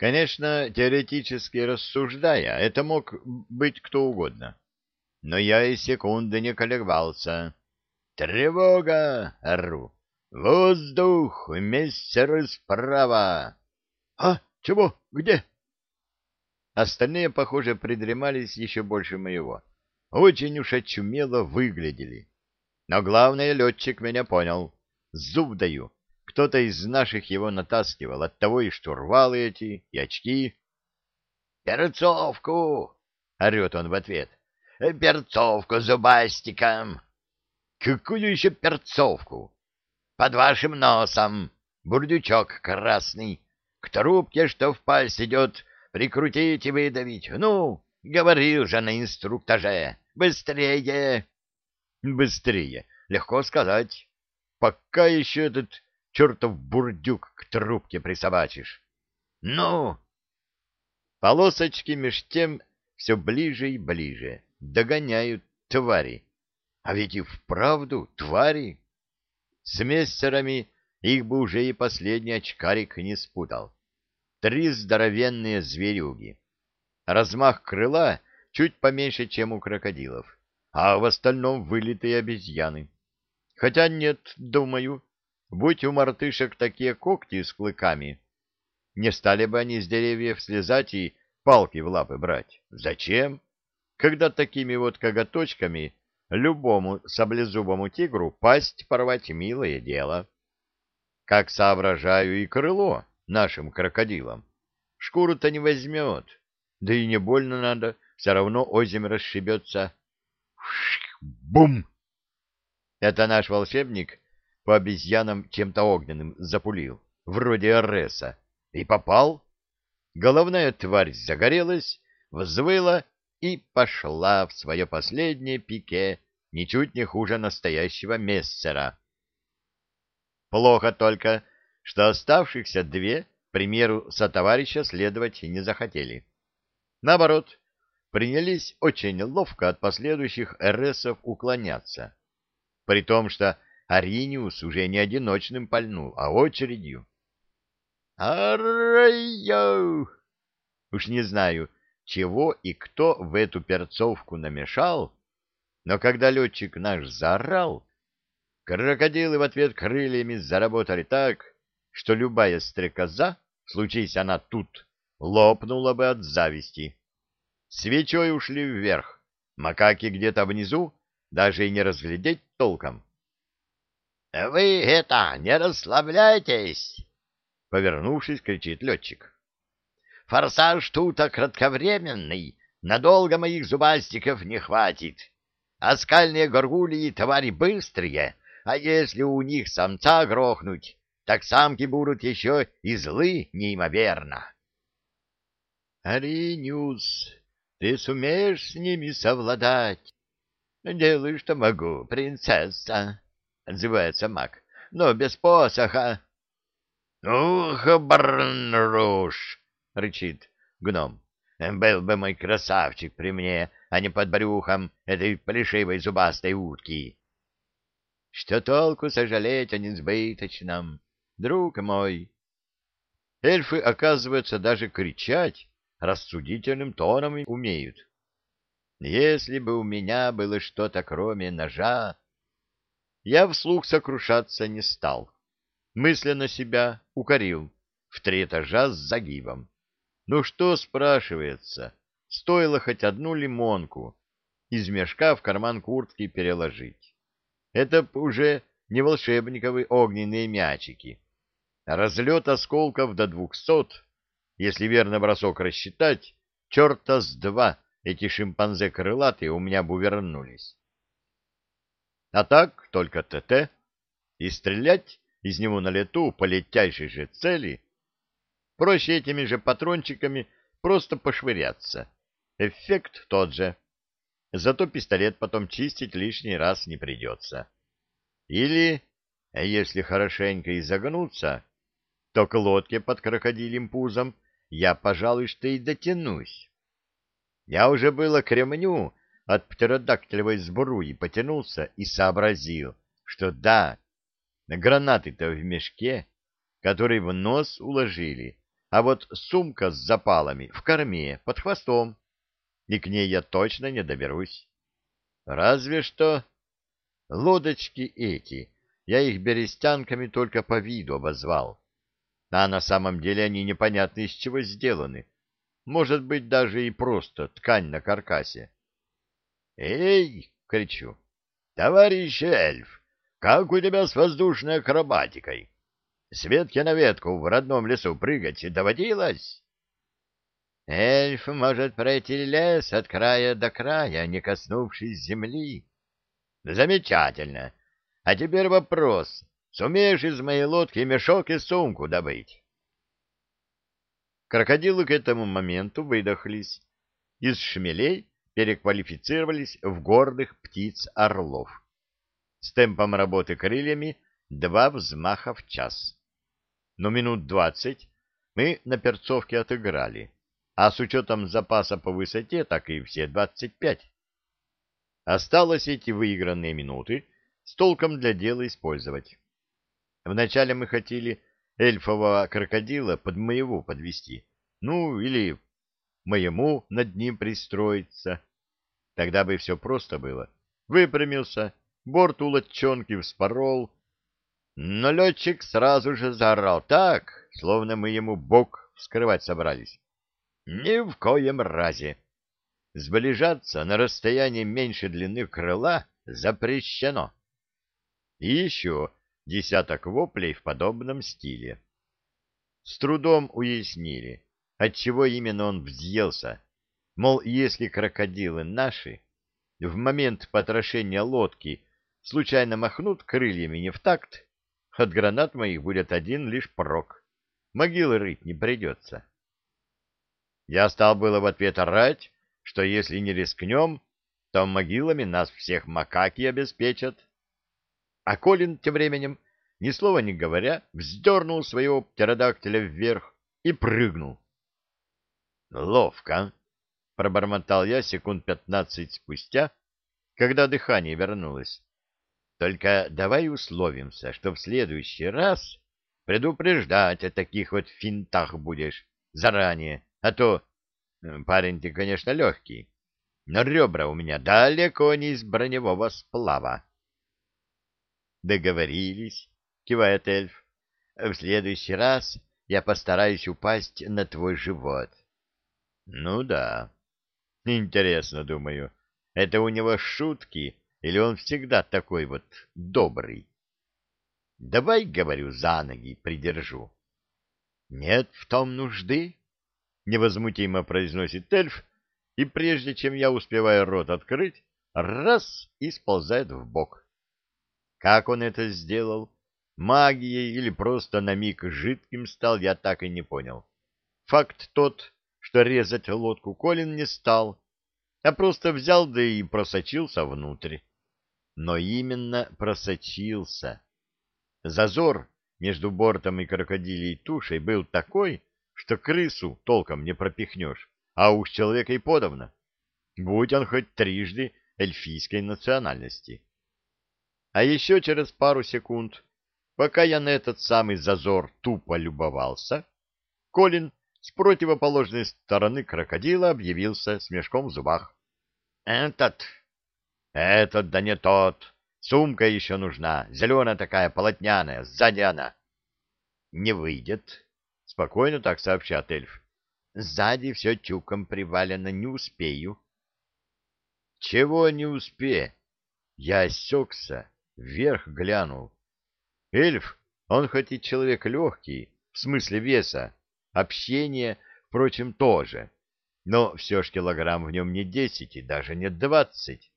Конечно, теоретически рассуждая, это мог быть кто угодно. Но я и секунды не колебался. «Тревога!» — ору. «Воздух! Мессеры справа!» «А? Чего? Где?» Остальные, похоже, придремались еще больше моего. Очень уж очумело выглядели. Но главное, летчик меня понял. Зуб даю. Кто-то из наших его натаскивал, оттого и штурвалы эти, и очки. «Перцовку!» — орет он в ответ. «Перцовку зубастиком!» «Какую еще перцовку?» «Под вашим носом! Бурдючок красный! К трубке, что в пасть идет, прикрутить и выдавить! Ну, говорил же на инструктаже! Быстрее!» «Быстрее! Легко сказать. Пока еще этот чертов бурдюк к трубке присобачишь. Ну! Полосочки меж тем все ближе и ближе. Догоняют твари. А ведь и вправду твари. С мессерами их бы уже и последний очкарик не спутал. Три здоровенные зверюги. Размах крыла чуть поменьше, чем у крокодилов, а в остальном вылитые обезьяны. Хотя нет, думаю, Будь у мартышек такие когти с клыками, не стали бы они с деревьев слезать и палки в лапы брать. Зачем? Когда такими вот коготочками любому саблезубому тигру пасть порвать милое дело. Как соображаю и крыло нашим крокодилам. Шкуру-то не возьмет, да и не больно надо, все равно озимь расшибется. Бум! Это наш волшебник по обезьянам чем-то огненным запулил, вроде Ареса, и попал. Головная тварь загорелась, взвыла и пошла в свое последнее пике, ничуть не хуже настоящего мессера. Плохо только, что оставшихся две, к примеру, сотоварища следовать не захотели. Наоборот, принялись очень ловко от последующих РСов уклоняться, при том, что Ариниус уже не одиночным пальнул, а очередью. «Арайо!» Уж не знаю, чего и кто в эту перцовку намешал, но когда летчик наш заорал, крокодилы в ответ крыльями заработали так, что любая стрекоза, случись она тут, лопнула бы от зависти. Свечой ушли вверх, макаки где-то внизу, даже и не разглядеть толком. — Вы это, не расслабляйтесь! — повернувшись, кричит летчик. — Форсаж тут кратковременный, надолго моих зубастиков не хватит. А скальные горгулии твари быстрые, а если у них самца грохнуть, так самки будут еще и злы неимоверно. — Аринюс, ты сумеешь с ними совладать? — Делай, что могу, принцесса. — отзывается маг. — Но без посоха. — Ух, барнруш! — рычит гном. — Был бы мой красавчик при мне, а не под брюхом этой плешивой зубастой утки. — Что толку сожалеть о несбыточном, друг мой? Эльфы, оказывается, даже кричать рассудительным тоном умеют. Если бы у меня было что-то кроме ножа, я вслух сокрушаться не стал. Мысленно себя укорил в три этажа с загибом. Ну что, спрашивается, стоило хоть одну лимонку из мешка в карман куртки переложить. Это уже не волшебниковые огненные мячики. Разлет осколков до двухсот, если верно бросок рассчитать, черта с два эти шимпанзе крылатые у меня бы увернулись. А так только ТТ, и стрелять из него на лету по летящей же цели проще этими же патрончиками просто пошвыряться. Эффект тот же. Зато пистолет потом чистить лишний раз не придется. Или, если хорошенько изогнуться, то к лодке под крокодилем пузом я, пожалуй, что и дотянусь. Я уже было к ремню от птеродактилевой сбруи потянулся и сообразил, что да, гранаты-то в мешке, который в нос уложили, а вот сумка с запалами в корме, под хвостом, и к ней я точно не доберусь. Разве что лодочки эти, я их берестянками только по виду обозвал, а на самом деле они непонятно из чего сделаны, может быть, даже и просто ткань на каркасе. «Эй!» — кричу. «Товарищ эльф, как у тебя с воздушной акробатикой? С ветки на ветку в родном лесу прыгать доводилось?» «Эльф может пройти лес от края до края, не коснувшись земли». «Замечательно. А теперь вопрос. Сумеешь из моей лодки мешок и сумку добыть?» Крокодилы к этому моменту выдохлись. Из шмелей переквалифицировались в гордых птиц-орлов. С темпом работы крыльями два взмаха в час. Но минут двадцать мы на перцовке отыграли, а с учетом запаса по высоте, так и все двадцать пять. Осталось эти выигранные минуты с толком для дела использовать. Вначале мы хотели эльфового крокодила под моего подвести, ну, или моему над ним пристроиться. Тогда бы все просто было. Выпрямился, борт у лодчонки вспорол, но летчик сразу же заорал так, словно мы ему бок вскрывать собрались. Ни в коем разе. Сближаться на расстоянии меньше длины крыла запрещено. И еще десяток воплей в подобном стиле. С трудом уяснили, отчего именно он взъелся. Мол, если крокодилы наши, в момент потрошения лодки случайно махнут крыльями не в такт, от гранат моих будет один лишь прок. Могилы рыть не придется. Я стал было в ответ орать, что если не рискнем, то могилами нас всех макаки обеспечат. А Колин тем временем, ни слова не говоря, вздернул своего птеродактиля вверх и прыгнул. «Ловко!» — пробормотал я секунд пятнадцать спустя, когда дыхание вернулось. «Только давай условимся, что в следующий раз предупреждать о таких вот финтах будешь заранее, а то парень ты, конечно, легкий, но ребра у меня далеко не из броневого сплава». Договорились, кивает эльф. В следующий раз я постараюсь упасть на твой живот. Ну да. Интересно, думаю, это у него шутки или он всегда такой вот добрый? Давай, говорю, за ноги придержу. Нет в том нужды, невозмутимо произносит эльф, и прежде чем я успеваю рот открыть, раз и сползает в бок. Как он это сделал? Магией или просто на миг жидким стал, я так и не понял. Факт тот, что резать лодку Колин не стал, а просто взял да и просочился внутрь. Но именно просочился. Зазор между бортом и крокодилей тушей был такой, что крысу толком не пропихнешь, а уж человека и подавно, будь он хоть трижды эльфийской национальности. А еще через пару секунд, пока я на этот самый зазор тупо любовался, Колин с противоположной стороны крокодила объявился с мешком в зубах. «Этот! Этот, да не тот! Сумка еще нужна, зеленая такая, полотняная, сзади она!» «Не выйдет», — спокойно так сообщат эльф. «Сзади все тюком привалено, не успею». «Чего не успе?» Я осекся вверх глянул. Эльф, он хоть и человек легкий, в смысле веса, общение, впрочем, тоже, но все ж килограмм в нем не десять и даже не двадцать.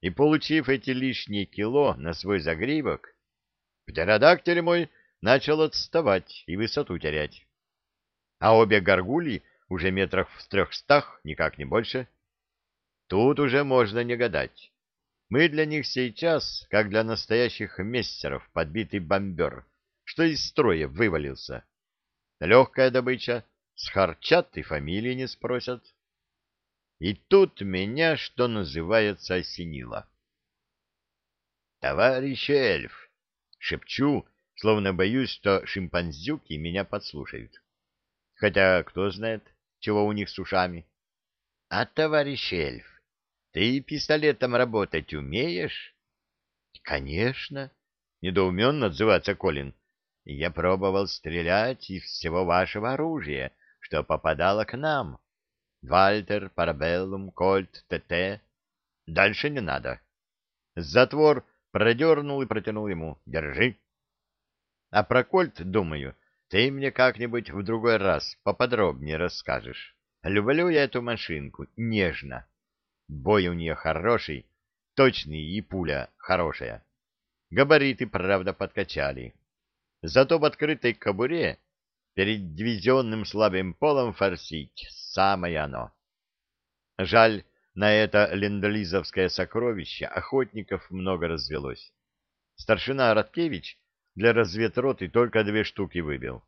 И, получив эти лишние кило на свой загривок, птеродактиль мой начал отставать и высоту терять. А обе горгульи уже метрах в трехстах, никак не больше. Тут уже можно не гадать. Мы для них сейчас, как для настоящих мессеров, подбитый бомбер, что из строя вывалился. Легкая добыча, схарчат и фамилии не спросят. И тут меня, что называется, осенило. «Товарищ эльф!» — шепчу, словно боюсь, что шимпанзюки меня подслушают. Хотя, кто знает, чего у них с ушами. — А, товарищ эльф, ты пистолетом работать умеешь? — Конечно, — недоуменно отзывается Колин. — Я пробовал стрелять из всего вашего оружия, что попадало к нам. Вальтер, Парабеллум, Кольт, ТТ. Дальше не надо. Затвор продернул и протянул ему. Держи. А про Кольт, думаю, ты мне как-нибудь в другой раз поподробнее расскажешь. Люблю я эту машинку, нежно. Бой у нее хороший, точный и пуля хорошая. Габариты, правда, подкачали. Зато в открытой кобуре перед дивизионным слабым полом форсить самое оно. Жаль, на это лендлизовское сокровище охотников много развелось. Старшина Роткевич для разведроты только две штуки выбил.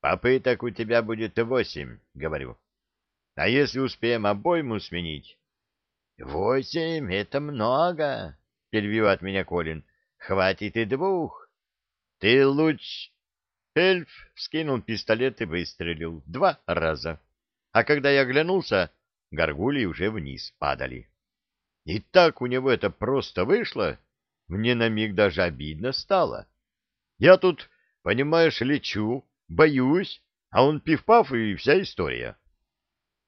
«Попыток у тебя будет восемь», — говорю. «А если успеем обойму сменить, «Восемь — это много!» — перебивает меня Колин. «Хватит и двух!» «Ты лучше...» Эльф вскинул пистолет и выстрелил два раза. А когда я оглянулся, горгульи уже вниз падали. И так у него это просто вышло, мне на миг даже обидно стало. Я тут, понимаешь, лечу, боюсь, а он пиф-паф и вся история.